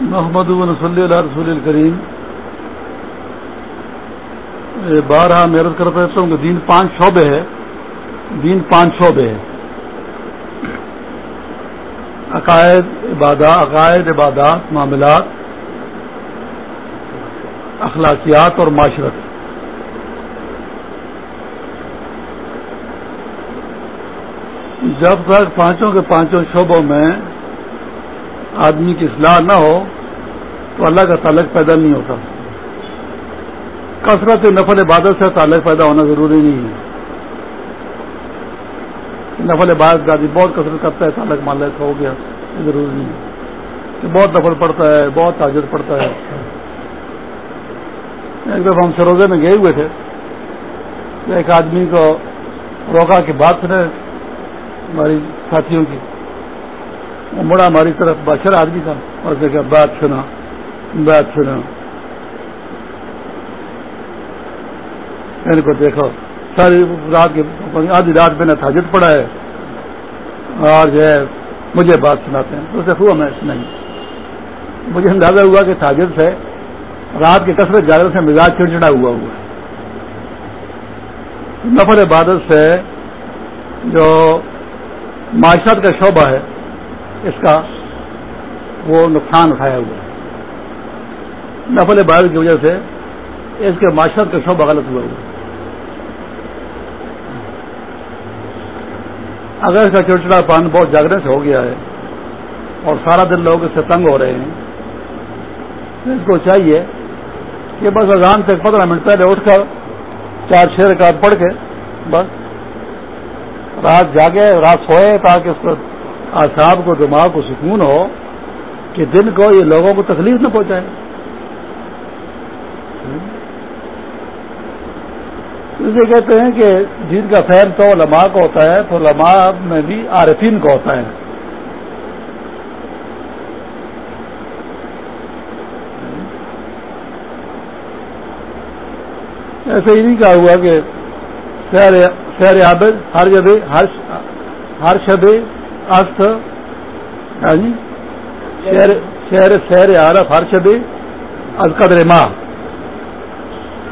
محمد صلی اللہ رسول الکریم بارہ محرت کرتا رہتا ہوں کہ دین پانچ شعبے ہے دین پانچ شعبے ہے عقائد، عبادات عقائد، عبادات، معاملات، اخلاقیات اور معاشرت۔ جب تک پانچوں کے پانچوں شعبوں میں آدمی کی اصلاح نہ ہو تو اللہ کا تعلق پیدا نہیں ہوتا۔ کثرت نفل عبادت سے تعلق پیدا ہونا ضروری نہیں ہے۔ نفل عبادت کا آدمی بہت کثرت کرتا ہے، تعلق مال کا ہو گیا، یہ ضروری نہیں ہے۔ کہ بہت نفل پڑتا ہے، بہت تاجر پڑتا ہے۔ ایک دفعہ ہم سروزے میں گئے ہوئے تھے۔ ایک آدمی کو روکا کی بات سنے، ہماری ساتھیوں کی۔ مڑا ہماری طرف بادشاہ آدمی تھا۔ اور دیکھا بات سنا بات سنا. یعنی ان کو دیکھو، ساری رات کے آدھی رات میں نے تاجد پڑا ہے۔ اور جو ہے، مجھے بات سناتے ہیں۔ اسے ہوا میں نہیں مجھے اندازہ ہوا کہ تاجد سے رات کے کثرت جاگر سے مزاج چڑچڑا ہوا ہوا ہے۔ نفر عبادت سے جو معاشرت کا شعبہ ہے اس کا وہ نقصان اٹھایا ہوا ہے۔ نفل عبادت کی وجہ سے اس کے معاشرت کا شعبہ غلط ہوا ہوا اگر اس کا چڑچڑا پان بہت جاگرن سے ہو گیا ہے اور سارا دن لوگ اس سے تنگ ہو رہے ہیں اس کو چاہیے کہ بس اذان سے پندرہ منٹ پہلے اٹھ کر چار چھ رکعت پڑھ کے بس رات جاگے، رات سوئے تاکہ اس کو آساب کو، دماغ کو سکون ہو کہ دن کو، یہ لوگوں کو تکلیف نہ پہنچائے۔ اسے کہتے ہیں کہ جن کا فہم تو علماء کو ہوتا ہے، تو علماء میں بھی عارفین کو ہوتا ہے۔ ایسے ہی نہیں کہا ہوا کہ شہر عابد ہر جگہ ہر شب است ہاں جی یعنی شہر شہر عارف ہر از قدر ماہ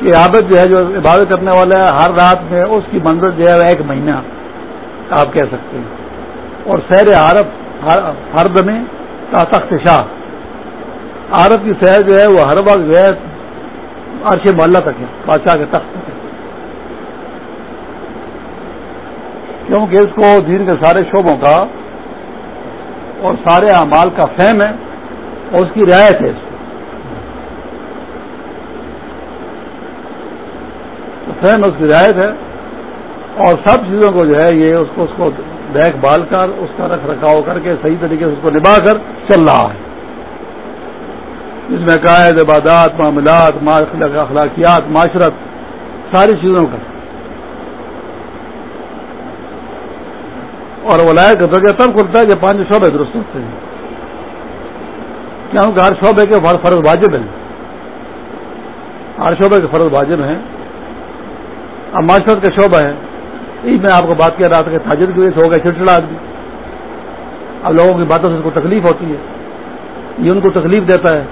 یہ عابد جو ہے، جو عبادت کرنے والا ہے، ہر رات میں اس کی منزل جو ہے ایک مہینہ آپ کہہ سکتے ہیں۔ اور سیر عرب ہر دمے کا تخت شاہ عرب کی سیر جو ہے، وہ ہر وقت جو ہے، عرش محلہ تک ہے، بادشاہ کے تخت تک ہے۔ کیونکہ اس کو دین کے سارے شعبوں کا اور سارے اعمال کا فہم ہے اور اس کی رعایت ہے اس فہم اس کی رعایت ہے اور سب چیزوں کو جو ہے یہ اس کو اس کو دیکھ بھال کر، اس کا رکھ رکھاؤ کر کے صحیح طریقے سے اس کو نبھا کر چل رہا ہے۔ جس میں قائد، عبادات، معاملات اخلاقیات، معاشرت، ساری چیزوں کا۔ اور ولایت کا درجہ تب کھلتا ہے کہ پانچ شعبے درست ہوتے ہیں۔ کیونکہ ہر شعبے کے فرض واجب ہیں۔ ہر شعبے کے فرض واجب ہیں۔ اب معاشرت کا شعبہ ہے یہی میں آپ کو بات کہہ رہا تھا کہ تاجر کی وجہ سے ہو گیا چڑچڑا آدمی۔ اب لوگوں کی باتوں سے اس کو تکلیف ہوتی ہے۔ یہ ان کو تکلیف دیتا ہے۔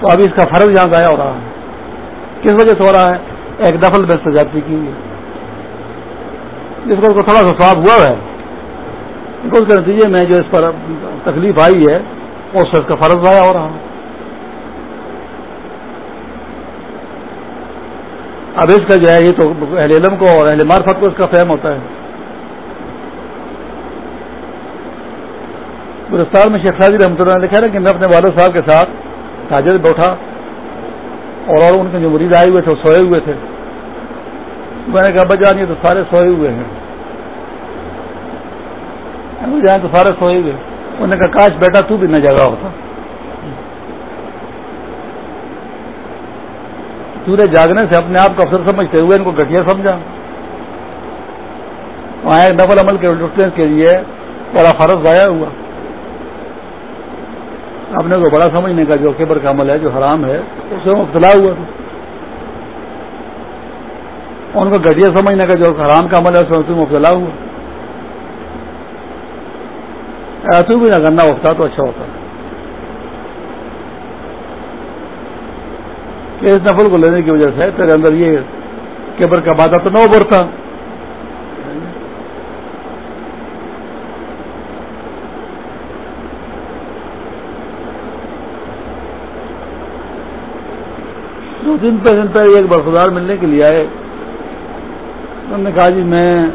تو ابھی اس کا فرض یہاں ضائع ہو رہا ہے۔ کس وجہ سے ہو رہا ہے؟ ایک دفل میں سجاتی کی ہوئی جس کو تھوڑا سا سواب ہوا ہے۔ اس کے نتیجے میں جو اس پر تکلیف آئی ہے اس سے اس کا فرض ضائع ہو رہا ہے اب اس کا جو ہے، یہ تو اہل علم کو اور اہل معرفت کو اس کا فہم ہوتا ہے۔ گرفتار میں شیخ سازی رحمۃ اللہ نے لکھا ہے کہ میں اپنے والد صاحب کے ساتھ تاجر بیٹھا اور اور ان کے جو مریض آئے ہوئے تھے، وہ سوئے ہوئے تھے۔ میں نے کہا بجان یہ تو سارے سوئے ہوئے ہیں۔ جائیں تو سارے سوئے ہوئے، انہوں نے کہا، کاش بیٹا تو بھی نہ جگہ ہوتا۔ سورج جاگنے سے اپنے آپ کو افسر سمجھتے ہوئے ان کو گٹیا سمجھا۔ وہاں ایک نفل عمل کے اٹھنے کے لیے بڑا فرض ضائع ہوا۔ اپنے کو بڑا سمجھنے کا جو کیبر کا عمل ہے، جو حرام ہے، اس سے مبتلا ہوا۔ تھا ان کو گٹیا سمجھنے کا جو حرام کا عمل ہے، اس میں مبتلا ہوا۔ ایسے بھی نہ گنا اٹھتا تو اچھا ہوتا۔ کہ اس نفل کو لینے کی وجہ سے تیرے اندر یہ کیبر کا بادہ تو نہ ابھرتا دو دن پہ دن پہ ایک برفدار ملنے کے لیے آئے۔ انہوں نے کہا جی میں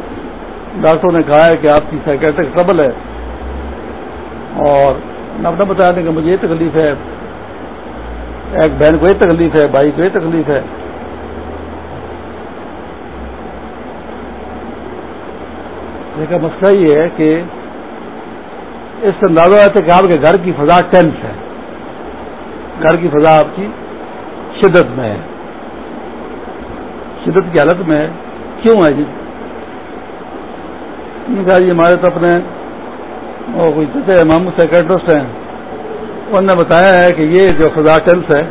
ڈاکٹروں نے کہا ہے کہ آپ کی سائکیٹرک ٹربل ہے۔ اور اپنا بتا دیں کہ مجھے یہ تکلیف ہے، ایک بہن کو یہ تکلیف ہے، بھائی کو یہ تکلیف ہے۔ کا مسئلہ یہ ہے کہ اس سے اندازہ ہے کہ آپ کے گھر کی فضا ٹینس ہے۔ گھر کی فضا آپ کی شدت میں ہے۔ شدت کی حالت میں ہے۔ کیوں ہے جی؟ کہا جی ہمارے تو اپنے کوئی امام سیکٹرسٹ ہیں انہوں نے بتایا ہے کہ یہ جو فضا ٹینس ہے،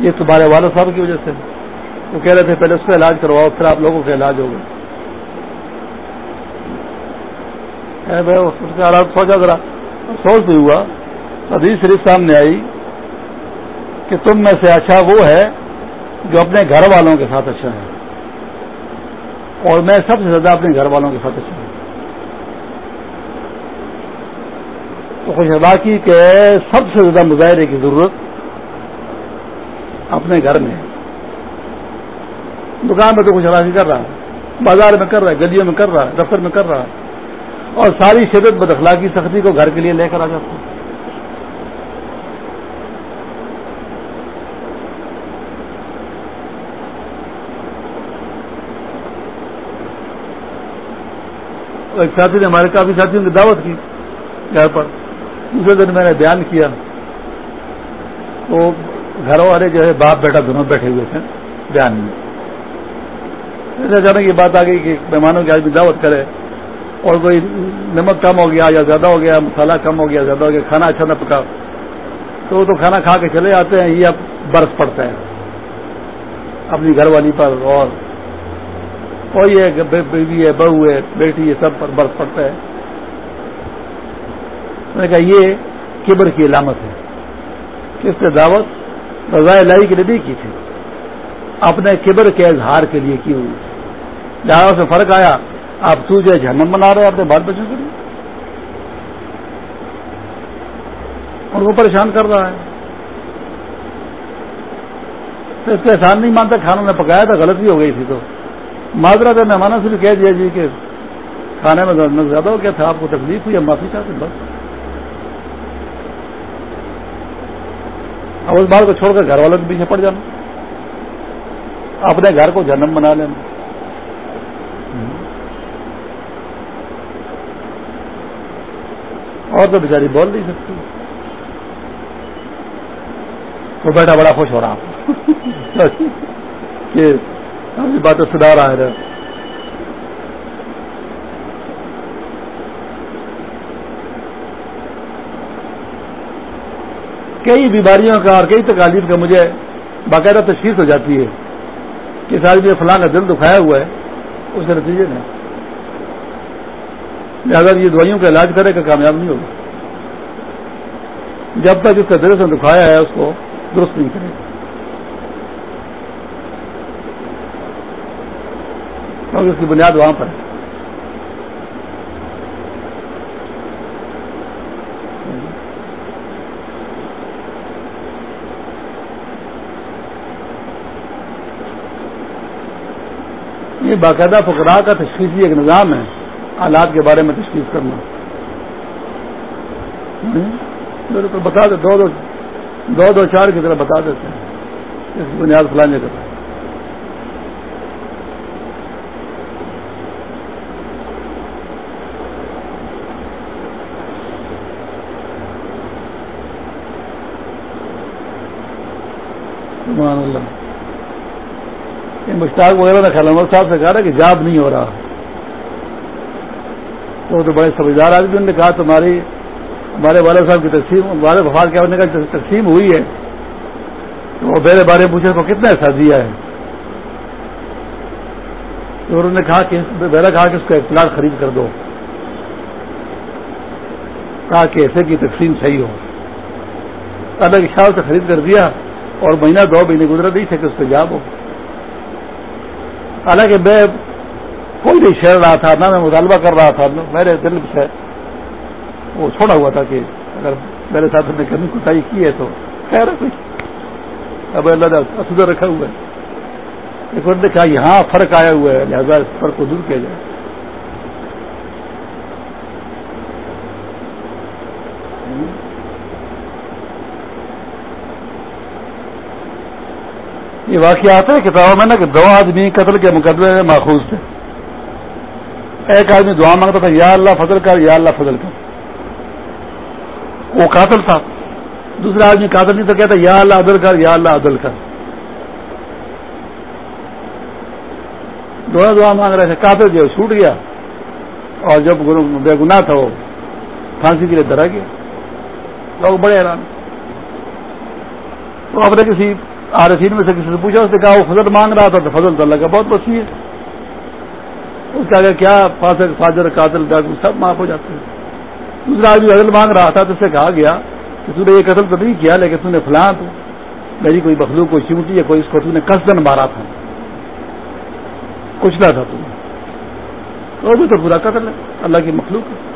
یہ تمہارے والد صاحب کی وجہ سے۔ وہ کہہ رہے تھے، پہلے اس کا علاج کرواؤ، پھر آپ لوگوں کا علاج ہوگا اس کا علاج سوچا ذرا۔ افسوس بھی ہوا، حدیث شریف سامنے آئی کہ تم میں سے اچھا وہ ہے جو اپنے گھر والوں کے ساتھ اچھا ہے۔ اور میں سب سے زیادہ اپنے گھر والوں کے ساتھ اچھا ہوں۔ خوش اخلاقی کے سب سے زیادہ مظاہرے کی ضرورت اپنے گھر میں دکان میں تو خوش اخلاقی کر رہا ہے بازار میں کر رہا ہے گلیوں میں کر رہا ہے دفتر میں کر رہا۔ ہے اور ساری شدت بد اخلاقی سختی کو گھر کے لیے لے کر آ جاتا۔ ہے ایک ساتھی نے ہمارے کافی ساتھیوں کی دعوت کی گھر پر۔ دوسرے دن میں نے بیان کیا تو گھر والے جو ہے باپ بیٹا دونوں بیٹھے ہوئے تھے بیان میں۔ جانے کی بات آ گئی کہ مہمانوں کی آدمی دعوت کرے اور کوئی نمک کم ہو گیا یا زیادہ ہو گیا، مسالہ کم ہو گیا، زیادہ ہو گیا، کھانا اچھا نہ پکا تو وہ تو کھانا کھا کے چلے جاتے ہیں، یہ اب برف پڑتا ہے۔ اپنی گھر والی پر اور کوئی ہے بیوی ہے، بہو ہے، بیٹی ہے، سب پر برف پڑتا ہے۔ نے کہا یہ کبر کی علامت ہے کس نے دعوت رضاء لائی کے لیے نہیں کی تھی۔ اپنے کبر کے اظہار کے لیے کی ہوئی۔ جہاں سے فرق آیا، آپ تو جو جہنم بنا رہے ہیں اپنے بال بچوں کے لیے ان کو پریشان کر رہا ہے۔ تو اس کا احسان نہیں مانتا کھانا نے پکایا تھا، غلطی ہو گئی تھی تو۔ معذرت ہے، مہمانوں سے بھی کہہ دیا جی کہ کھانے میں زیادہ ہو گیا تھا، آپ کو تکلیف ہوئی، ہم معافی چاہتے بس۔ اب اس بات کو چھوڑ کر گھر والوں کے پیچھے پڑ جانا۔ اپنے گھر کو جنم بنا لینا۔ اور تو بیچاری بول نہیں سکتی۔ تو بیٹا بڑا خوش ہو رہا۔ کہ باتیں سدھار آئے رہے کئی بیماریوں کا اور کئی تکالیف کا مجھے باقاعدہ تشخیص ہو جاتی ہے کہ ساری بھی فلاں کا دل دکھایا ہوا ہے، اس کے نتیجے میں۔ لہٰذا یہ دوائیوں کا علاج کرے گا کامیاب نہیں ہوگا۔ جب تک اس کا دل سے دکھایا ہے، اس کو درست نہیں کرے گا۔ کیونکہ اس کی بنیاد وہاں پر ہے۔ یہ باقاعدہ فقراء کا تشخیصی ایک نظام ہے حالات کے بارے میں تشخیص کرنا۔ بتا دے دو دو دو چار کی طرح بتا دیتے ہیں۔ اس بنیاد فلانے کا اللہ۔ مشتاق وغیرہ نے خلمت صاحب سے کہا کہ جاب نہیں ہو رہا۔ تو تو بڑے سمجھدار آدمی نے کہا تمہاری، ہمارے والد صاحب کی تقسیم ہمارے وفات کیا ہونے کا تقسیم ہوئی ہے، تو وہ میرے بارے میں پوچھے تو کتنا ایسا دیا ہے؟ تو انہوں نے کہا کہ میرا کہا کہ اس کا ایک پلاٹ خرید کر دو۔ کہا کہ ایسے کی تقسیم صحیح ہو۔ الگ خیال سے خرید کر دیا اور مہینہ دو مہینے گزرے نہیں تھے کہ اس پہ جاب ہو۔ حالانکہ میں کوئی نہیں شہر رہا تھا، نہ میں مطالبہ کر رہا تھا، میرے دل سے وہ چھوڑا ہوا تھا کہ اگر میرے ساتھ نے کمی کتائی کی ہے تو خیر ہے کچھ۔ اب اللہ نے رکھا ہوا ہے۔ ایک بار دیکھا یہاں فرق آیا ہوا ہے، لہٰذا اس فرق کو دور کیا جائے۔ یہ واقعہ آتا ہے کتابوں میں نا کہ دو آدمی قتل کے مقدمے میں ماخوذ تھے۔ ایک آدمی دعا مانگتا تھا، یا اللہ فضل کر، یا اللہ فضل کر۔ وہ قاتل تھا۔ دوسرا آدمی قاتل نہیں تو کہتا یا اللہ عدل کر، یا اللہ عدل کر۔ دونوں دعا مانگ رہے تھے۔ قاتل جو چھوٹ گیا۔ اور جب بے گناہ تھا وہ، پھانسی کے لیے درا گیا۔ لوگ بڑے حیران۔ تو آپ نے کسی آرفین میں سے کسی سے پوچھا، اس نے کہا، وہ فضل مانگ رہا تھا تو فضل تو اللہ کا بہت وسیع ہے۔ اس کا کہ کیا فاصل فاجر، قاتل ڈاکو سب معاف ہو جاتے ہیں۔ دوسرا آدمی عدل مانگ رہا تھا تو اس سے کہا گیا کہ تو نے یہ قتل تو نہیں کیا، لیکن تو نے فلاں تو، میری کوئی مخلوق، کوئی چمٹی یا کوئی اس کو تو نے کس دن مارا تھا۔ کچھ نہ تھا تم تو بھی تو برا قتل ہے، اللہ کی مخلوق ہے۔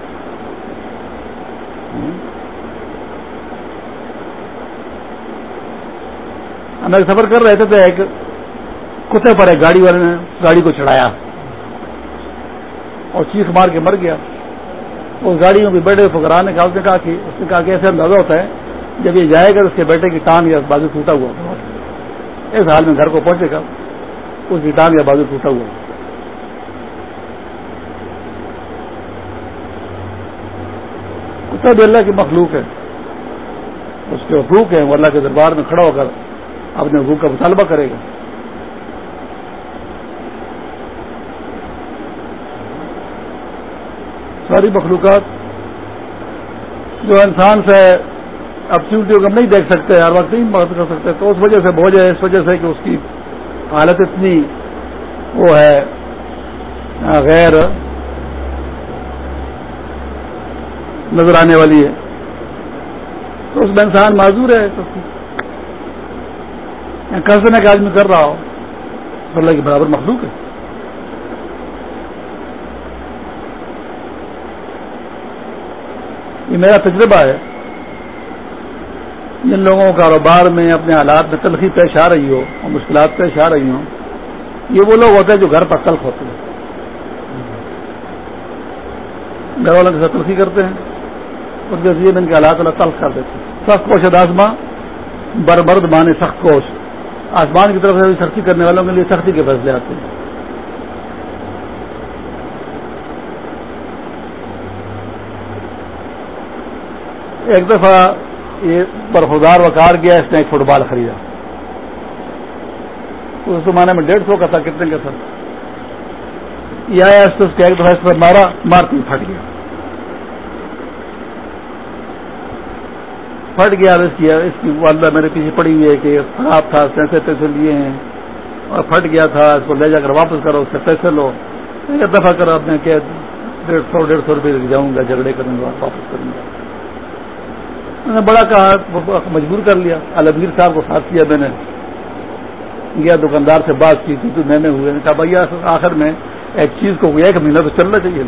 ہم ایک سفر کر رہے تھے تو ایک کتے پر ایک گاڑی والے نے گاڑی کو چڑھایا اور چیخ مار کے مر گیا۔ اس گاڑی میں بھی بیٹھے فکرا نے کہا، اس نے کہا کہ، اس نے کہا کہ ایسے اندازہ ہوتا ہے، جب یہ جائے گا تو اس کے بیٹے کی ٹانگ یا بازو ٹوٹا ہوا اس حال میں گھر کو پہنچے گا، اس کی ٹانگ یا بازو ٹوٹا ہوا کتا بھی اللہ کی مخلوق ہے، اس کے حقوق ہیں، وہ اللہ کے دربار میں کھڑا ہو کر اپنے حقوق کا مطالبہ کرے گا۔ ساری مخلوقات جو انسان سے اپچونٹیوں کو ہم نہیں دیکھ سکتے، ہر وقت نہیں مدد کر سکتے، تو اس وجہ سے بوجھ ہے، اس وجہ سے کہ اس کی حالت اتنی وہ ہے غیر نظر آنے والی ہے۔ تو اس میں انسان معذور ہے قرض کا آدمی کر رہا ہو اللہ کے برابر مخلوق ہے۔ یہ میرا تجربہ ہے۔ جن لوگوں کاروبار میں اپنے حالات میں تلخی پیش آ رہی ہو اور مشکلات پیش آ رہی ہوں، یہ وہ لوگ ہوتے ہیں جو گھر پر تلخ ہوتے ہیں۔ گھر والوں کے ساتھ تلخی کرتے ہیں، اس کے ذریعے میں ان کے حالات اللہ تلخ کر دیتے ہیں۔ سخت کوش اداسما بربرد مانے سخت کوش آسمان کی طرف سے سختی کرنے والوں کے لیے سختی کے فیصلے آتے ہیں۔ ایک دفعہ یہ برفدار وکار گیا، اس نے ایک فٹ بال خریدا۔ اس زمانے میں ڈیڑھ سو کا تھا، کتنے کا تھا؟ یہ اس کے ایک دفعہ اس پر مارا، مارتی پھٹ گیا۔ پھٹ گیا اس کی اس کی والدہ میرے پیچھے پڑی ہوئی ہے کہ خراب تھا پیسے پیسے لیے ہیں اور پھٹ گیا تھا، اس کو لے جا کر واپس کرو، اس سے پیسے لو۔ ایک دفعہ کرو اپنے کہ ڈیڑھ سو ڈیڑھ سو روپئے جاؤں گا، جھگڑے کروں گا، واپس کروں گا۔ میں نے بڑا کہا مجبور کر لیا۔ البیر صاحب کو ساتھ کیا میں نے۔ گیا دکاندار سے بات کی تھی میں نے ہوئے، کہا بھیا آخر میں ایک چیز کو ایک مہینہ تو چلنا چاہیے۔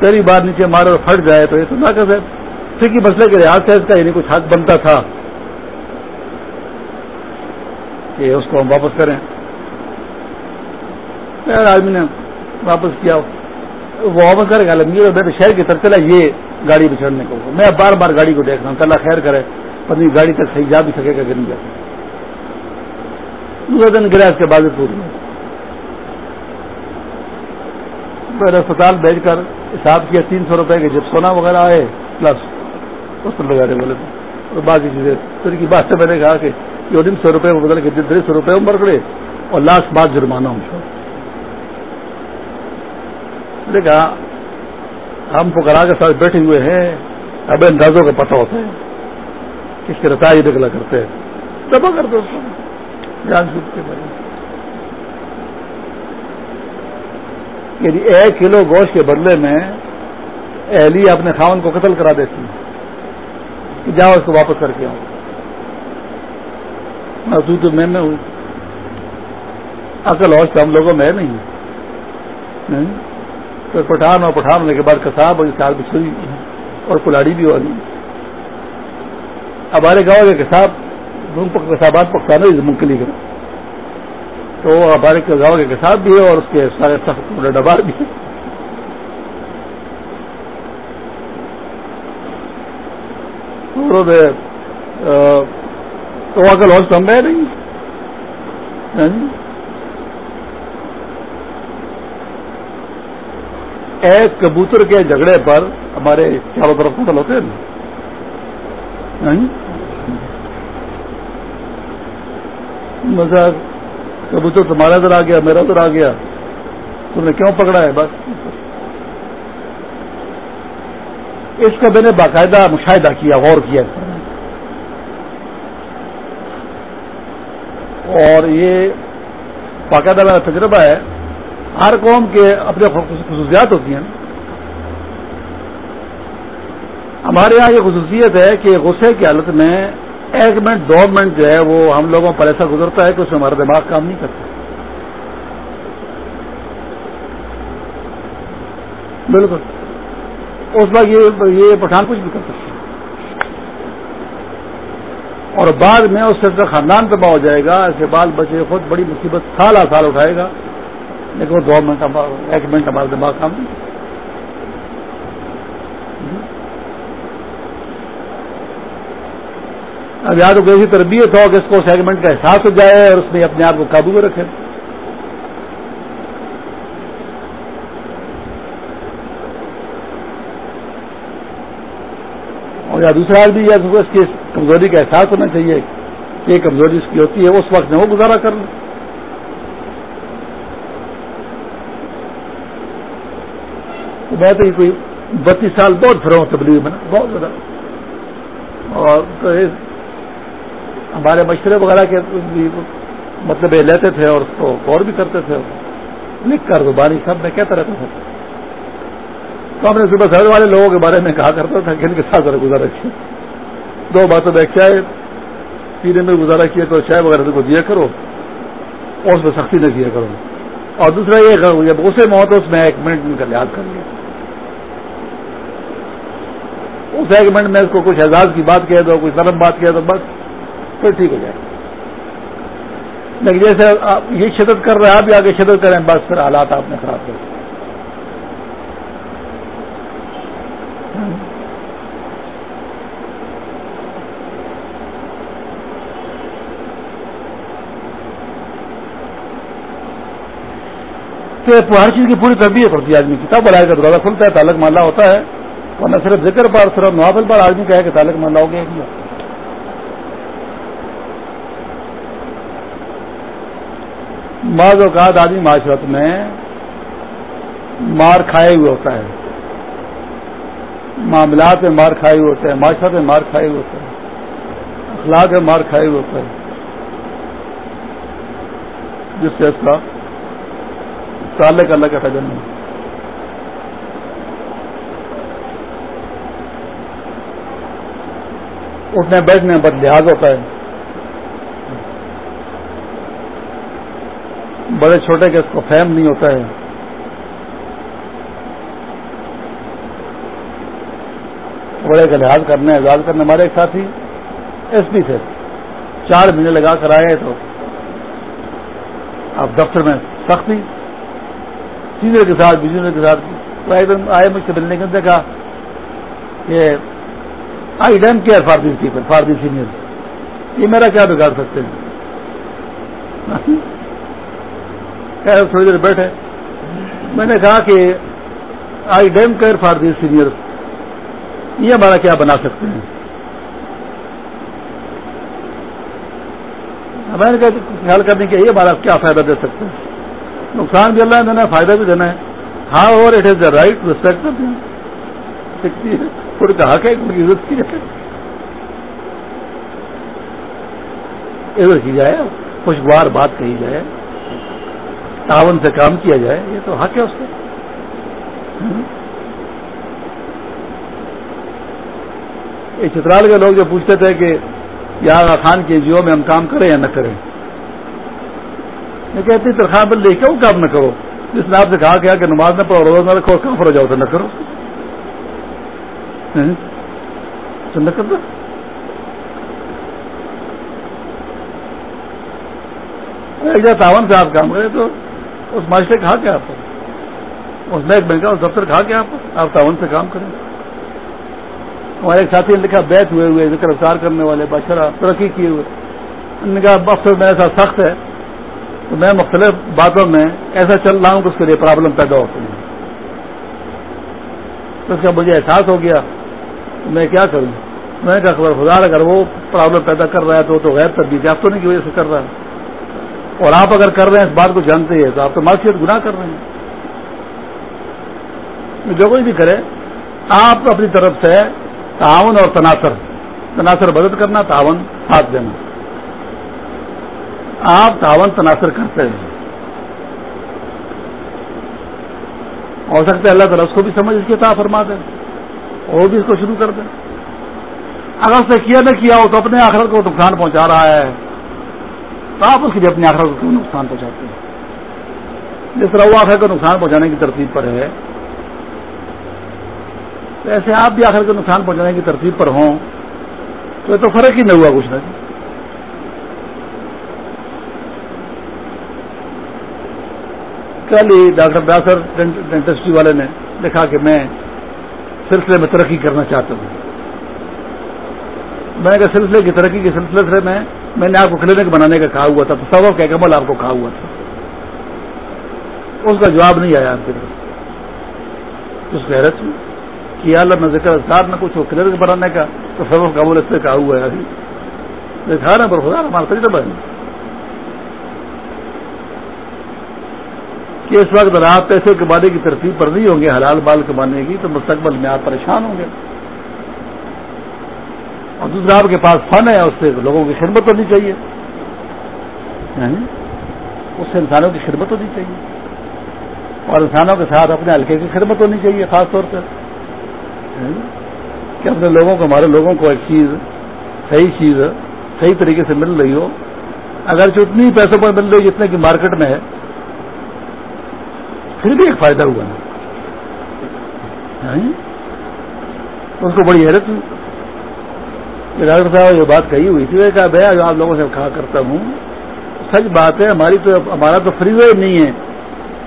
پہلی بار نیچے مارے اور پھٹ جائے تو یہ تو نہ کر کی مسئلے کے لحاظ سے اس کا یعنی کچھ حق بنتا تھا کہ اس کو ہم واپس کریں۔ آدمی نے واپس کیا۔ وہ واپس کرے گا۔ میں نے شہر کی طرف چلا یہ گاڑی پہ چڑھنے کو۔ میں بار بار گاڑی کو دیکھ رہا ہوں۔ اللہ خیر کرے پتنی گاڑی تک صحیح جا بھی سکے گا کہ نہیں جا سکے۔ دوسرے دن گرا اس کے بعد پور پھر اسپتال بھیج کر حساب کیا، تین سو روپئے کے جب سونا وغیرہ آئے پلس اس پر لگانے والے اور باقی چیزیں پھر کی بات سے میں نے کہا کہ یہ تین سو روپئے بدل کے ڈیڑھ سو روپئے عمر کرے اور لاسٹ بات جرمانہ ہوں نے کہا، ہم پکرا کے ساتھ بیٹھے ہوئے ہیں، اب اندازوں کا پتہ ہوتا ہے کس کے رتائی نکلا کرتے ہیں۔ دبا کرتے اس کو۔ جان چھوٹ کے بارے یعنی ایک کلو گوشت کے بدلے میں اہلی اپنے خاون کو قتل کرا دیتی۔ کہ جاؤ اس کو واپس کر کے آؤں محسوس تو میں میں ہوں۔ عقل ہوش تو ہم لوگوں میں ہے۔ نہیں تو پٹھان اور پٹھان ہونے کے بعد کساب اور سال بچھوئی اور کلاڑی بھی ہو رہی ہمارے گاؤں کے کساب کسابات پکسانا ہی ممکن لیے تو ہمارے گاؤں کے کساب بھی ہے اور اس کے سارے سخت ڈبار بھی ہے تو اگر اور کم ہے نہیں؟ ہاں جی؟ ایک کبوتر کے جھگڑے پر ہمارے چاروں طرف قتل ہوتے ہیں۔ ہاں جی؟ مزہ، کبوتر تمہارا ادھر آ گیا میرا ادھر آ گیا۔ تم نے کیوں پکڑا ہے؟ بس۔ اس کا میں نے باقاعدہ مشاہدہ کیا، غور کیا۔ اور یہ باقاعدہ میرا تجربہ ہے، ہر قوم کے اپنے خصوصیات ہوتی ہیں۔ ہمارے یہاں یہ خصوصیت ہے کہ غصے کی حالت میں ایک منٹ، دو منٹ جو ہے وہ ہم لوگوں پر ایسا گزرتا ہے کہ اس میں ہمارا دماغ کام نہیں کرتا۔ بالکل۔ اس وقت یہ پٹھان کچھ بھی کر سکتے اور بعد میں اس سے خاندان تباہ ہو جائے گا ایسے بال بچے خود بڑی مصیبت سال آ سال اٹھائے گا۔ لیکن وہ دو منٹ ایک منٹ ہمارا دماغ کام۔ نہیں اب یا تو ایسی تربیت ہو کہ اس کو سیگمنٹ کا احساس ہو جائے اور اس میں اپنے آپ کو قابو میں رکھے۔ اور یا دوسرا آدمی یا اس کی کمزوری کا احساس ہونا چاہیے کہ یہ کمزوری اس کی ہوتی ہے، اس وقت میں وہ گزارا کر لیں میں تو کوئی بتیس سال بہت پھر ہوں، تبلیغ میں بہت زیادہ۔ اور ہمارے مشورے وغیرہ کے مطلب یہ لیتے تھے اور اس کو غور بھی کرتے تھے۔ لکھ کر زبانی سب میں کہتا رہتا تھا۔ تو ہم نے صبح سر والے لوگوں کے بارے میں کہا کرتا تھا کہ ان کے ساتھ ذرا گزارا کیا دو باتوں میں چائے پینے میں گزارا کیا تو چائے وغیرہ کو دیا کرو، اور اس میں سختی نہ کیا کرو۔ اور دوسرا یہ کرو جب اسے موت اس میں ایک منٹ ان کا لحاظ کر لیا۔ اس ایک منٹ میں اس کو کچھ اعزاز کی بات کہہ دو، کچھ نرم بات کہہ دو، بس، پھر ٹھیک ہو جائے۔ لیکن جیسے آپ یہ شدت کر رہے ہیں، آپ بھی آگے شدت کریں، بس پھر حالات آپ نے خراب کر ہر چیز کی پوری تربیت ہوتی ہے آدمی کتاب بلائے کا دروازہ کھلتا ہے، تعلق مالا ہوتا ہے۔ اور نہ صرف ذکر پر، صرف نوافل پر آدمی کا ہے کہ تعلق مالا ہو گیا۔ کیا بعض اوقات آدمی معاشرت میں مار کھائے ہوئے ہوتا ہے۔ معاملات میں مار کھائے ہوئے ہوتے ہیں، معاشرت میں مار کھائے ہوئے ہوتے ہیں۔ اخلاق میں مار کھائے ہوئے ہوتا ہے جس سے اس کا تعلق اللہ کا فائدہ نہیں۔ اٹھنے بیٹھنے بد لحاظ ہوتا ہے۔ بڑے چھوٹے کے اس کو فہم نہیں ہوتا ہے۔ بڑے کا لحاظ کرنے، اعزاز کرنے۔ ہمارے ایک ساتھی ایس پی تھے۔ چار مہینے لگا کر آئے تو اب دفتر میں سختی۔ سینئر کے ساتھ بجنر کے ساتھ۔ تو ایک دم آئے مجھ سے ملنے کے دیکھا کہ I damn care for these people for the senior یہ میرا کیا بگاڑ سکتے ہیں؟ تھوڑی دیر بیٹھے۔ میں نے کہا کہ I damn care for the senior یہ ہمارا کیا بنا سکتے ہیں؟ میں نے کہا خیال کرنے کے یہ ہمارا کیا فائدہ دے سکتے ہیں؟ نقصان بھی اللہ دینا ہے، فائدہ بھی دینا ہے۔ ہاں اور it is the right respect خود کا حق ہے عزت کی جائے عزت کی جائے، خوشگوار بات کہی جائے۔ تعاون سے کام کیا جائے، یہ تو حق ہے اس کا یہ چترال کے لوگ جو پوچھتے تھے کہ یا خان کے جیو میں ہم کام کریں یا نہ کریں۔ میں کہتی، تنخواہ بل لے کیوں کام نہ کرو. جس نے آپ سے کہا گیا کہ نماز نہ پڑھو روز نہ رکھو کہاں پر جاؤ، تو نہ کرو۔ نہ کرتا ایک تاون سے آپ کام کریں تو اس معاشرے کہا کیا آپ کو؟ اس ایک بینک اس دفتر کہا کیا آپ کو؟ آپ تاون سے کام کریں۔ ہمارے ایک ساتھی نے لکھا بیت ہوئے ہوئے، ذکر افطار کرنے والے بادشاہ ترقی کیے ہوئے۔ انہوں نے کہا وقت میرے ساتھ سخت ہے۔ تو میں مختلف باتوں میں ایسا چل رہا ہوں کہ اس کے لیے پرابلم پیدا ہوتی ہے۔ تو اس کا مجھے احساس ہو گیا تو میں کیا کروں؟ میں نے کہا خبر خدا، اگر وہ پرابلم پیدا کر رہا ہے تو تو غیر تبدیل یافتوں کی وجہ سے کر رہا ہے۔ اور آپ اگر کر رہے ہیں اس بات کو جانتے ہیں تو آپ تو معاشیت گناہ کر رہے ہیں۔ جو کوئی بھی کرے، آپ اپنی طرف سے تعاون اور تناثر تناثر مدد کرنا، تعاون ہاتھ دینا۔ آپ تعاون تناثر کرتے ہیں۔ ہو سکتا ہے اللہ تعالیٰ اس کو بھی سمجھ، اس کی تا فرما دیں اور بھی اس کو شروع کر دیں اگر اس نے کیا نہ کیا ہو تو اپنے آخرت کو نقصان پہنچا رہا ہے۔ تو آپ اس کے لیے اپنے آخرت کو کیوں نقصان پہنچاتے ہیں۔ جس طرح وہ آخر کو نقصان پہنچانے کی ترتیب پر ہے، تو ایسے آپ بھی آخر کو نقصان پہنچانے کی ترتیب پر ہوں، تو یہ تو فرق ہی نہ ہوا کچھ نہ۔ کل ہی ڈاکٹر بیاسر ڈینٹسٹری والے نے لکھا کہ میں سلسلے میں ترقی کرنا چاہتا ہوں۔ میں نے کہا سلسلے کی ترقی کے سلسلے میں میں نے آپ کو کلینک بنانے کا کہا ہوا تھا تو سب کا کمل آپ کو کہا ہوا تھا۔ اس کا جواب نہیں آیا آپ کے طرف اس حیرت میں کہ اللہ میں ذکر اثار نہ کچھ کلینک بنانے کا تو سب کا اس سے کہا ہوا ہے۔ دیکھا نا پر خدا ہمارا تجربہ ہے۔ کہ اس وقت اگر آپ پیسے کمانے کی ترتیب پر نہیں ہوں گے، حلال بال کمانے کی، تو مستقبل میں آپ پریشان ہوں گے۔ اور دوسرا، آپ کے پاس فن ہے، اس سے لوگوں کی خدمت ہونی چاہیے۔ یعنی اس سے انسانوں کی خدمت ہونی چاہیے۔ اور انسانوں کے ساتھ اپنے ہلکے کی خدمت ہونی چاہیے، خاص طور پر۔ یعنی کہ اپنے لوگوں کو، ہمارے لوگوں کو ایک چیز، صحیح چیز، صحیح طریقے سے مل رہی ہو۔ اگر اتنی پیسوں پر مل رہی جتنے کی مارکیٹ میں ہے۔ پھر بھی ایک فائدہ ہوا نا۔ اس کو بڑی حیرت ہوئی۔ ڈاکٹر صاحب یہ بات کہی ہوئی تھی کہا، بھیا، جو آپ لوگوں سے کھا کرتا ہوں، سچ بات ہے، ہماری تو، ہمارا تو فری وے نہیں ہے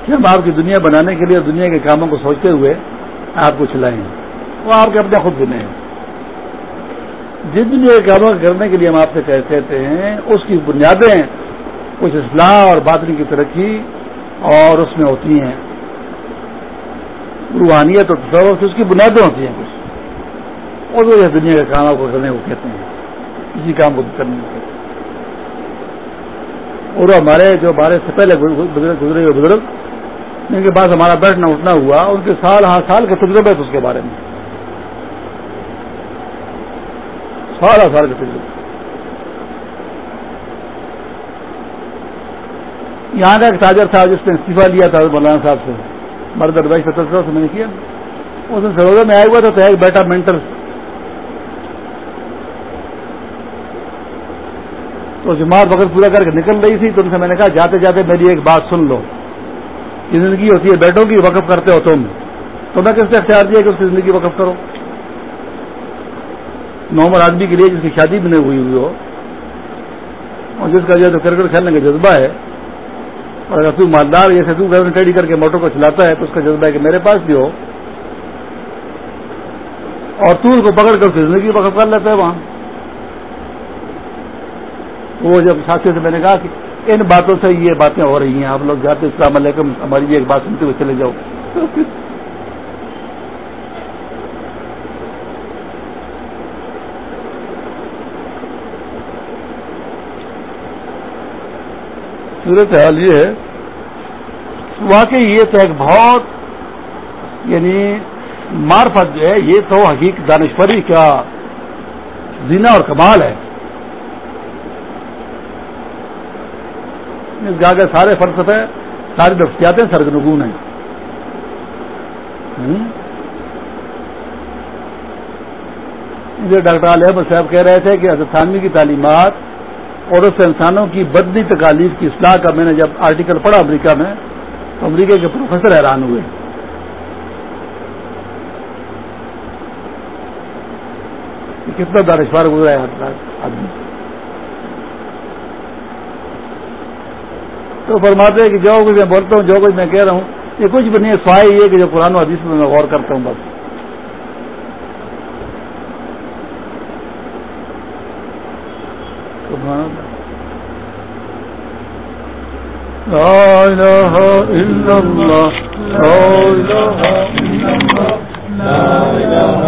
کہ ہم آپ کی دنیا بنانے کے لیے دنیا کے کاموں کو سوچتے ہوئے آپ کو چلائیں۔ وہ آپ کے اپنے خود بنے ہیں۔ جن دنیا کے کاموں کرنے کے لیے ہم آپ سے کہتے ہیں، اس کی بنیادیں کچھ اصلاح اور بادری کی ترقی اور اس میں ہوتی ہیں روحانیت اور تصور سے اس کی بنیادیں ہوتی ہیں کچھ۔ اور وہ دنیا کے کاموں کو کرنے کو کہتے ہیں، کسی کام کو کرنے کو کہتے ہیں۔ اور ہمارے جو ہمارے سے پہلے گزرے ہوئے بزرگ جن کے بعد ہمارا بیٹھنا اٹھنا ہوا، ان کے سال ہر سال کے تجربے تھے اس کے بارے میں۔ سال ہر سال کے تجربے۔ یہاں کا ایک تاجر تھا جس نے استعفی لیا تھا مولانا صاحب سے، مرد ادوائش ستر سے میں نے کیا۔ اس دن سروزہ میں آیا ہوا تھا تو ایک بیٹا مینٹل تو جماعت وقت پورا کر کے نکل رہی تھی تو ان سے میں نے کہا، جاتے جاتے میری ایک بات سن لو۔ یہ زندگی ہوتی ہے، بیٹوں کی وقف کرتے ہو تم۔ تو میں کس سے اختیار دیا کہ اس کی زندگی وقف کرو؟ نارمل آدمی کے لیے جس کی شادی بھی نہیں ہوئی ہوئی ہو اور جس کا جو ہے تو کرکٹ کھیلنے کا جذبہ ہے اور اگر تو مالدار جیسے تو گھر میں ٹیڈی کر کے موٹر کو چلاتا ہے تو اس کا جذبہ ہے کہ میرے پاس بھی ہو۔ اور تو کو پکڑ کر زندگی وقف کر لیتا ہے وہاں۔ وہ جب ساتھیوں سے میں نے کہا کہ ان باتوں سے یہ باتیں ہو رہی ہیں، آپ لوگ جاتے السلام علیکم، ہماری یہ ایک بات سنتے ہوئے چلے جاؤ۔ صورت حال یہ ہے واقعی یہ تو ایک بہت یعنی مارفت جو ہے، یہ تو حقیق دانشوری کا زینا اور کمال ہے۔ اس گاہ کے سارے فلسفے، ساری نفسیاتیں سرگنگون ہیں۔ ڈاکٹر علیہ احمد صاحب کہہ رہے تھے کہ حضرت کی تعلیمات اور اس انسانوں کی بدنی تکالیف کی اصلاح کا میں نے جب آرٹیکل پڑھا امریکہ میں، تو امریکہ کے پروفیسر حیران ہوئے۔ کتنا دانشوار گزرا ہے آدمی۔ تو فرماتے ہیں کہ جو کچھ میں بولتا ہوں، جو کچھ میں کہہ رہا ہوں، یہ کچھ بھی نہیں ہے، سوائے یہ کہ جو قرآن و حدیث میں میں غور کرتا ہوں بس۔ لا إله إلا الله لا إله إلا الله لا إله